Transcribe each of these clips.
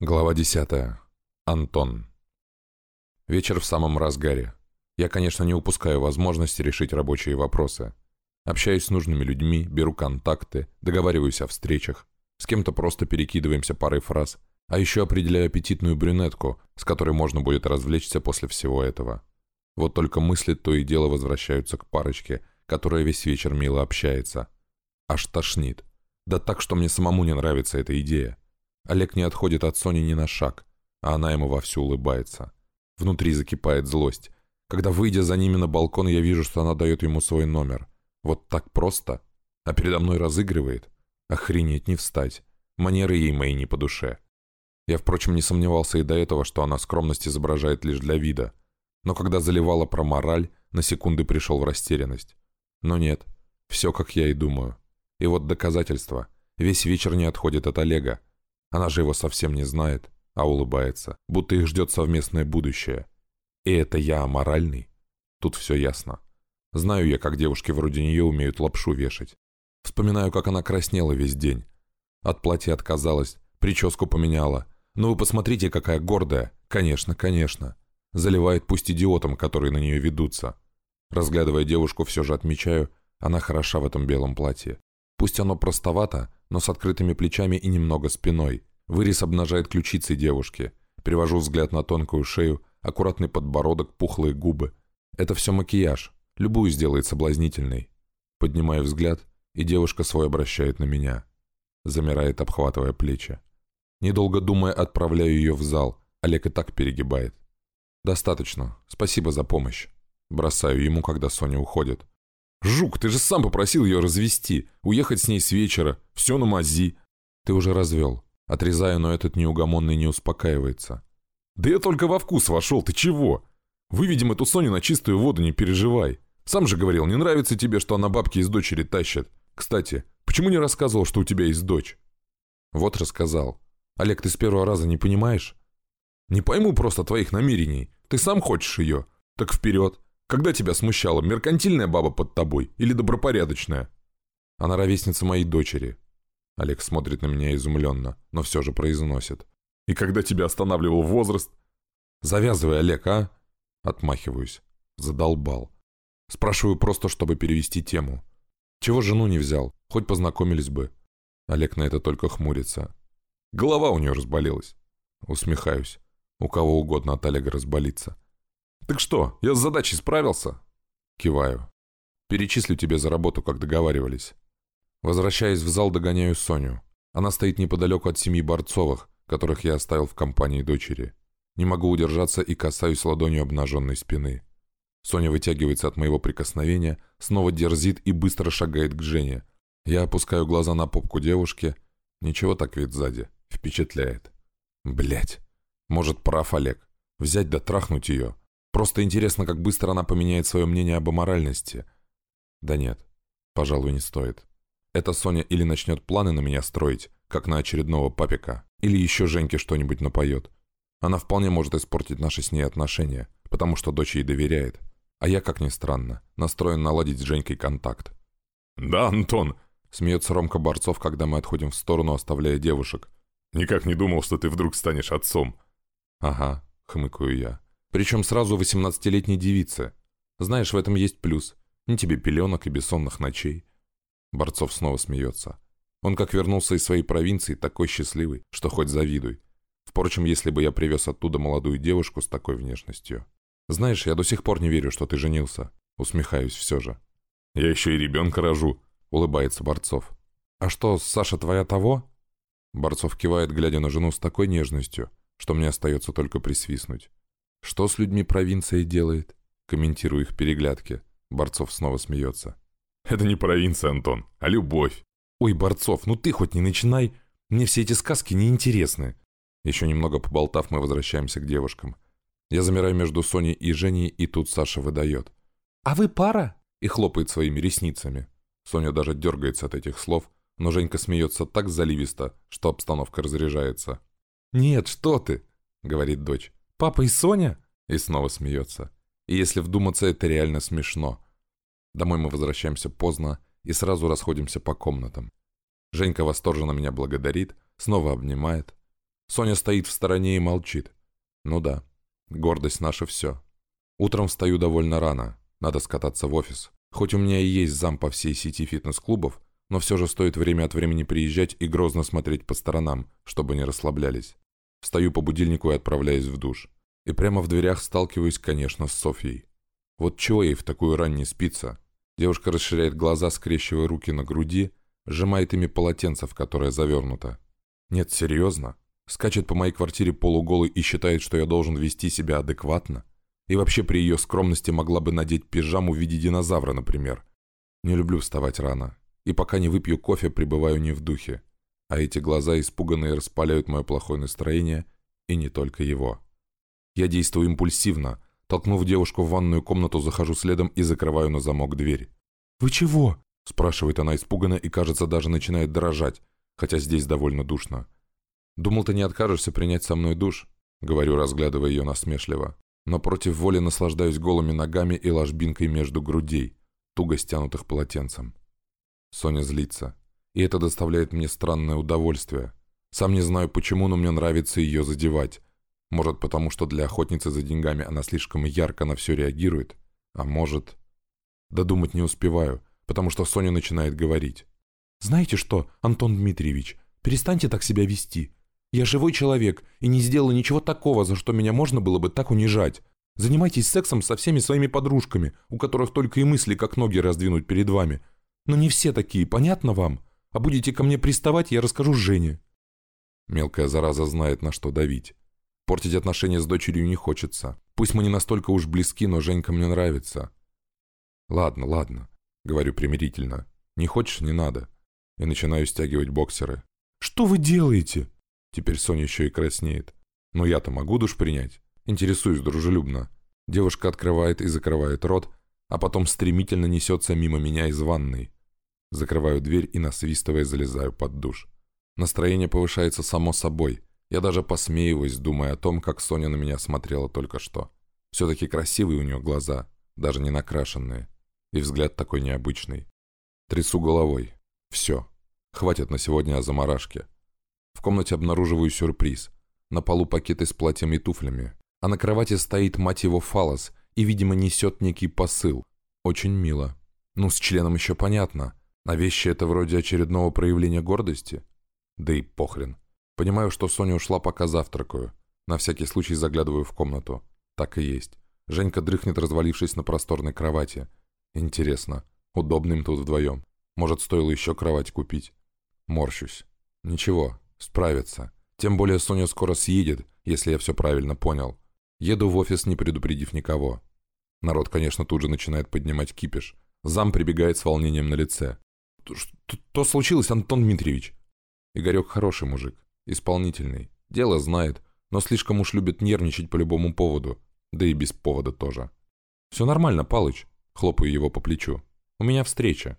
Глава 10. Антон. Вечер в самом разгаре. Я, конечно, не упускаю возможности решить рабочие вопросы. Общаюсь с нужными людьми, беру контакты, договариваюсь о встречах. С кем-то просто перекидываемся парой фраз. А еще определяю аппетитную брюнетку, с которой можно будет развлечься после всего этого. Вот только мысли то и дело возвращаются к парочке, которая весь вечер мило общается. Аж тошнит. Да так, что мне самому не нравится эта идея. Олег не отходит от Сони ни на шаг, а она ему вовсю улыбается. Внутри закипает злость. Когда, выйдя за ними на балкон, я вижу, что она дает ему свой номер. Вот так просто. А передо мной разыгрывает. Охренеть не встать. Манеры ей мои не по душе. Я, впрочем, не сомневался и до этого, что она скромность изображает лишь для вида. Но когда заливала про мораль, на секунды пришел в растерянность. Но нет, все как я и думаю. И вот доказательство. Весь вечер не отходит от Олега. Она же его совсем не знает, а улыбается, будто их ждет совместное будущее. И это я аморальный? Тут все ясно. Знаю я, как девушки вроде нее умеют лапшу вешать. Вспоминаю, как она краснела весь день. От платья отказалась, прическу поменяла. Ну вы посмотрите, какая гордая. Конечно, конечно. Заливает пусть идиотам, которые на нее ведутся. Разглядывая девушку, все же отмечаю, она хороша в этом белом платье. Пусть оно простовато, но с открытыми плечами и немного спиной. Вырез обнажает ключицы девушки. Привожу взгляд на тонкую шею, аккуратный подбородок, пухлые губы. Это все макияж. Любую сделает соблазнительной. Поднимаю взгляд, и девушка свой обращает на меня. Замирает, обхватывая плечи. Недолго думая, отправляю ее в зал. Олег и так перегибает. «Достаточно. Спасибо за помощь». Бросаю ему, когда Соня уходит. «Жук, ты же сам попросил ее развести, уехать с ней с вечера, все на мази». «Ты уже развел». Отрезаю, но этот неугомонный не успокаивается. «Да я только во вкус вошел, ты чего? Выведем эту Соню на чистую воду, не переживай. Сам же говорил, не нравится тебе, что она бабки из дочери тащит. Кстати, почему не рассказывал, что у тебя есть дочь?» «Вот рассказал. Олег, ты с первого раза не понимаешь?» «Не пойму просто твоих намерений. Ты сам хочешь ее? Так вперед. Когда тебя смущала, меркантильная баба под тобой или добропорядочная?» «Она ровесница моей дочери». Олег смотрит на меня изумленно, но все же произносит. «И когда тебя останавливал возраст?» «Завязывай, Олег, а?» Отмахиваюсь. Задолбал. Спрашиваю просто, чтобы перевести тему. «Чего жену не взял? Хоть познакомились бы». Олег на это только хмурится. «Голова у нее разболелась». Усмехаюсь. У кого угодно от Олега разболится. «Так что, я с задачей справился?» Киваю. «Перечислю тебе за работу, как договаривались». Возвращаясь в зал, догоняю Соню. Она стоит неподалеку от семьи Борцовых, которых я оставил в компании дочери. Не могу удержаться и касаюсь ладонью обнаженной спины. Соня вытягивается от моего прикосновения, снова дерзит и быстро шагает к Жене. Я опускаю глаза на попку девушки. Ничего так вид сзади. Впечатляет. Блять. Может, прав Олег. Взять да трахнуть ее. Просто интересно, как быстро она поменяет свое мнение об аморальности. Да нет, пожалуй, не стоит. Эта Соня или начнет планы на меня строить, как на очередного папика, или еще Женьке что-нибудь напоет. Она вполне может испортить наши с ней отношения, потому что дочь ей доверяет. А я, как ни странно, настроен наладить с Женькой контакт. «Да, Антон!» — смеется Ромка Борцов, когда мы отходим в сторону, оставляя девушек. «Никак не думал, что ты вдруг станешь отцом». «Ага», — хмыкаю я. Причем сразу 18-летней девице. Знаешь, в этом есть плюс. Ни тебе пеленок и бессонных ночей. Борцов снова смеется. Он как вернулся из своей провинции, такой счастливый, что хоть завидуй. Впрочем, если бы я привез оттуда молодую девушку с такой внешностью. Знаешь, я до сих пор не верю, что ты женился. Усмехаюсь все же. Я еще и ребенка рожу, улыбается Борцов. А что, Саша твоя того? Борцов кивает, глядя на жену с такой нежностью, что мне остается только присвистнуть. Что с людьми провинции делает? Комментирую их переглядки. Борцов снова смеется. Это не провинция, Антон, а любовь. Ой, Борцов, ну ты хоть не начинай. Мне все эти сказки не интересны. Еще немного поболтав, мы возвращаемся к девушкам. Я замираю между Соней и Женей, и тут Саша выдает. «А вы пара?» и хлопает своими ресницами. Соня даже дергается от этих слов, но Женька смеется так заливисто, что обстановка разряжается. «Нет, что ты!» — говорит дочь. «Папа и Соня?» И снова смеется. И если вдуматься, это реально смешно. Домой мы возвращаемся поздно и сразу расходимся по комнатам. Женька восторженно меня благодарит, снова обнимает. Соня стоит в стороне и молчит. Ну да, гордость наша все. Утром встаю довольно рано. Надо скататься в офис. Хоть у меня и есть зам по всей сети фитнес-клубов, но все же стоит время от времени приезжать и грозно смотреть по сторонам, чтобы не расслаблялись. Встаю по будильнику и отправляюсь в душ. И прямо в дверях сталкиваюсь, конечно, с Софьей. Вот чего ей в такую рань спится? Девушка расширяет глаза, скрещивая руки на груди, сжимает ими полотенце, в которое завернуто. Нет, серьезно? Скачет по моей квартире полуголый и считает, что я должен вести себя адекватно? И вообще при ее скромности могла бы надеть пижаму в виде динозавра, например. Не люблю вставать рано. И пока не выпью кофе, пребываю не в духе. А эти глаза испуганные распаляют мое плохое настроение, и не только его. Я действую импульсивно. Толкнув девушку в ванную комнату, захожу следом и закрываю на замок дверь. «Вы чего?» – спрашивает она испуганно и, кажется, даже начинает дрожать, хотя здесь довольно душно. «Думал, ты не откажешься принять со мной душ?» – говорю, разглядывая ее насмешливо но против воли наслаждаюсь голыми ногами и ложбинкой между грудей, туго стянутых полотенцем. Соня злится, и это доставляет мне странное удовольствие. Сам не знаю почему, но мне нравится ее задевать. Может, потому что для охотницы за деньгами она слишком ярко на все реагирует, а может... Додумать не успеваю, потому что Соня начинает говорить. «Знаете что, Антон Дмитриевич, перестаньте так себя вести. Я живой человек и не сделала ничего такого, за что меня можно было бы так унижать. Занимайтесь сексом со всеми своими подружками, у которых только и мысли, как ноги раздвинуть перед вами. Но не все такие, понятно вам? А будете ко мне приставать, я расскажу Жене». Мелкая зараза знает, на что давить. Портить отношения с дочерью не хочется. Пусть мы не настолько уж близки, но Женька мне нравится. «Ладно, ладно», — говорю примирительно. «Не хочешь — не надо». И начинаю стягивать боксеры. «Что вы делаете?» Теперь Соня еще и краснеет. Но я-то могу душ принять? Интересуюсь дружелюбно. Девушка открывает и закрывает рот, а потом стремительно несется мимо меня из ванной. Закрываю дверь и, насвистывая, залезаю под душ. Настроение повышается само собой. Я даже посмеиваюсь, думая о том, как Соня на меня смотрела только что. Все-таки красивые у нее глаза, даже не накрашенные. И взгляд такой необычный. Трясу головой. Все. Хватит на сегодня о заморашке. В комнате обнаруживаю сюрприз. На полу пакеты с платьем и туфлями. А на кровати стоит, мать его, фалос и, видимо, несет некий посыл. Очень мило. Ну, с членом еще понятно. А вещи это вроде очередного проявления гордости? Да и похрен. Понимаю, что Соня ушла, пока завтракаю. На всякий случай заглядываю в комнату. Так и есть. Женька дрыхнет, развалившись на просторной кровати. Интересно, удобно им тут вдвоем. Может, стоило еще кровать купить? Морщусь. Ничего, Справится. Тем более Соня скоро съедет, если я все правильно понял. Еду в офис, не предупредив никого. Народ, конечно, тут же начинает поднимать кипиш. Зам прибегает с волнением на лице. «Что случилось, Антон Дмитриевич?» Игорек хороший мужик, исполнительный, дело знает, но слишком уж любит нервничать по любому поводу, да и без повода тоже. «Все нормально, Палыч», — хлопаю его по плечу. «У меня встреча».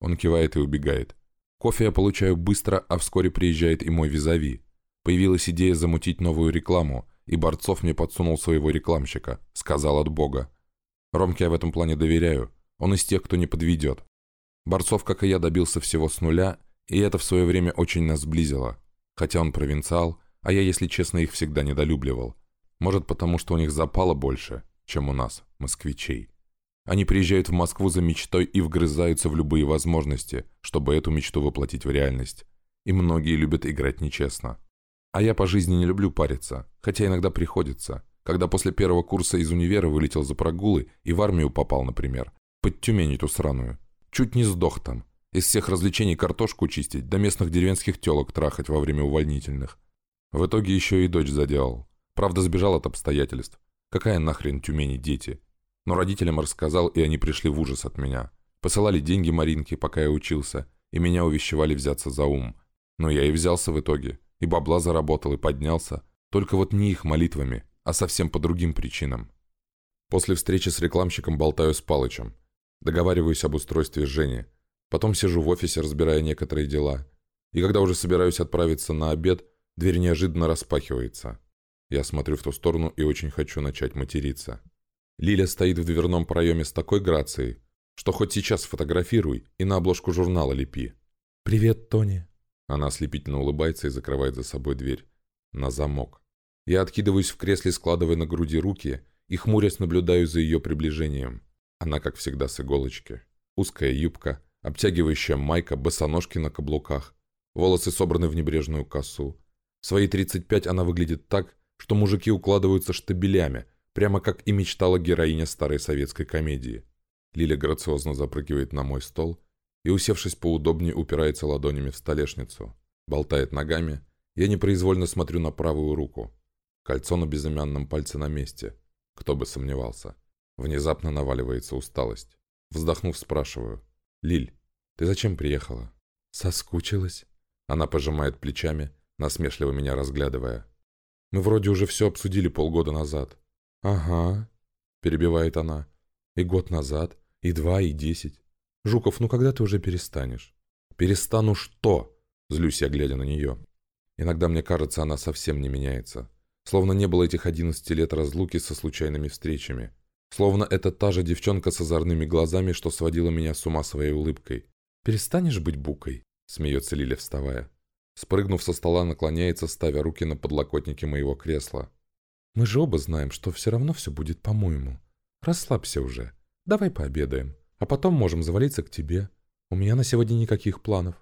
Он кивает и убегает. Кофе я получаю быстро, а вскоре приезжает и мой визави. Появилась идея замутить новую рекламу, и Борцов мне подсунул своего рекламщика. Сказал от Бога. Ромке я в этом плане доверяю. Он из тех, кто не подведет. Борцов, как и я, добился всего с нуля, и это в свое время очень нас сблизило. Хотя он провинциал, а я, если честно, их всегда недолюбливал. Может, потому что у них запало больше, чем у нас, москвичей. Они приезжают в Москву за мечтой и вгрызаются в любые возможности, чтобы эту мечту воплотить в реальность. И многие любят играть нечестно. А я по жизни не люблю париться, хотя иногда приходится. Когда после первого курса из универа вылетел за прогулы и в армию попал, например, под Тюмень эту сраную. Чуть не сдох там. Из всех развлечений картошку чистить, до местных деревенских телок трахать во время увольнительных. В итоге еще и дочь заделал. Правда, сбежал от обстоятельств. Какая нахрен Тюмени дети? Но родителям рассказал, и они пришли в ужас от меня. Посылали деньги Маринке, пока я учился, и меня увещевали взяться за ум. Но я и взялся в итоге, и бабла заработал, и поднялся. Только вот не их молитвами, а совсем по другим причинам. После встречи с рекламщиком болтаю с Палычем. Договариваюсь об устройстве Жени. Потом сижу в офисе, разбирая некоторые дела. И когда уже собираюсь отправиться на обед, дверь неожиданно распахивается. Я смотрю в ту сторону и очень хочу начать материться. Лиля стоит в дверном проеме с такой грацией, что хоть сейчас фотографируй и на обложку журнала лепи. «Привет, Тони!» Она ослепительно улыбается и закрывает за собой дверь. на замок. Я откидываюсь в кресле, складывая на груди руки и хмурясь наблюдаю за ее приближением. Она, как всегда, с иголочки. Узкая юбка, обтягивающая майка, босоножки на каблуках, волосы собраны в небрежную косу. В свои 35 она выглядит так, что мужики укладываются штабелями, прямо как и мечтала героиня старой советской комедии. Лиля грациозно запрыгивает на мой стол и, усевшись поудобнее, упирается ладонями в столешницу. Болтает ногами. Я непроизвольно смотрю на правую руку. Кольцо на безымянном пальце на месте. Кто бы сомневался. Внезапно наваливается усталость. Вздохнув, спрашиваю. «Лиль, ты зачем приехала?» «Соскучилась?» Она пожимает плечами, насмешливо меня разглядывая. «Мы вроде уже все обсудили полгода назад». «Ага», — перебивает она. «И год назад, и два, и десять. Жуков, ну когда ты уже перестанешь?» «Перестану что?» — злюсь я, глядя на нее. Иногда мне кажется, она совсем не меняется. Словно не было этих одиннадцати лет разлуки со случайными встречами. Словно это та же девчонка с озорными глазами, что сводила меня с ума своей улыбкой. «Перестанешь быть букой?» — смеется Лиля, вставая. Спрыгнув со стола, наклоняется, ставя руки на подлокотники моего кресла. «Мы же оба знаем, что все равно все будет по-моему. Расслабься уже. Давай пообедаем. А потом можем завалиться к тебе. У меня на сегодня никаких планов».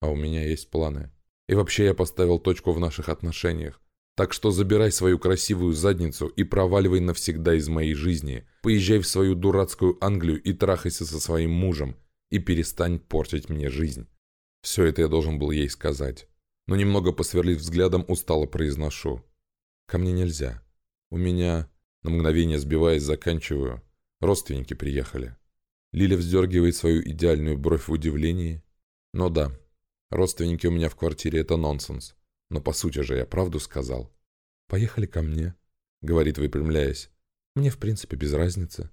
«А у меня есть планы. И вообще я поставил точку в наших отношениях. Так что забирай свою красивую задницу и проваливай навсегда из моей жизни. Поезжай в свою дурацкую Англию и трахайся со своим мужем. И перестань портить мне жизнь. Все это я должен был ей сказать. Но немного посверлив взглядом, устало произношу. Ко мне нельзя. У меня... На мгновение сбиваясь, заканчиваю. Родственники приехали. Лиля вздергивает свою идеальную бровь в удивлении. Но да, родственники у меня в квартире — это нонсенс. Но по сути же я правду сказал. «Поехали ко мне», — говорит, выпрямляясь. «Мне, в принципе, без разницы».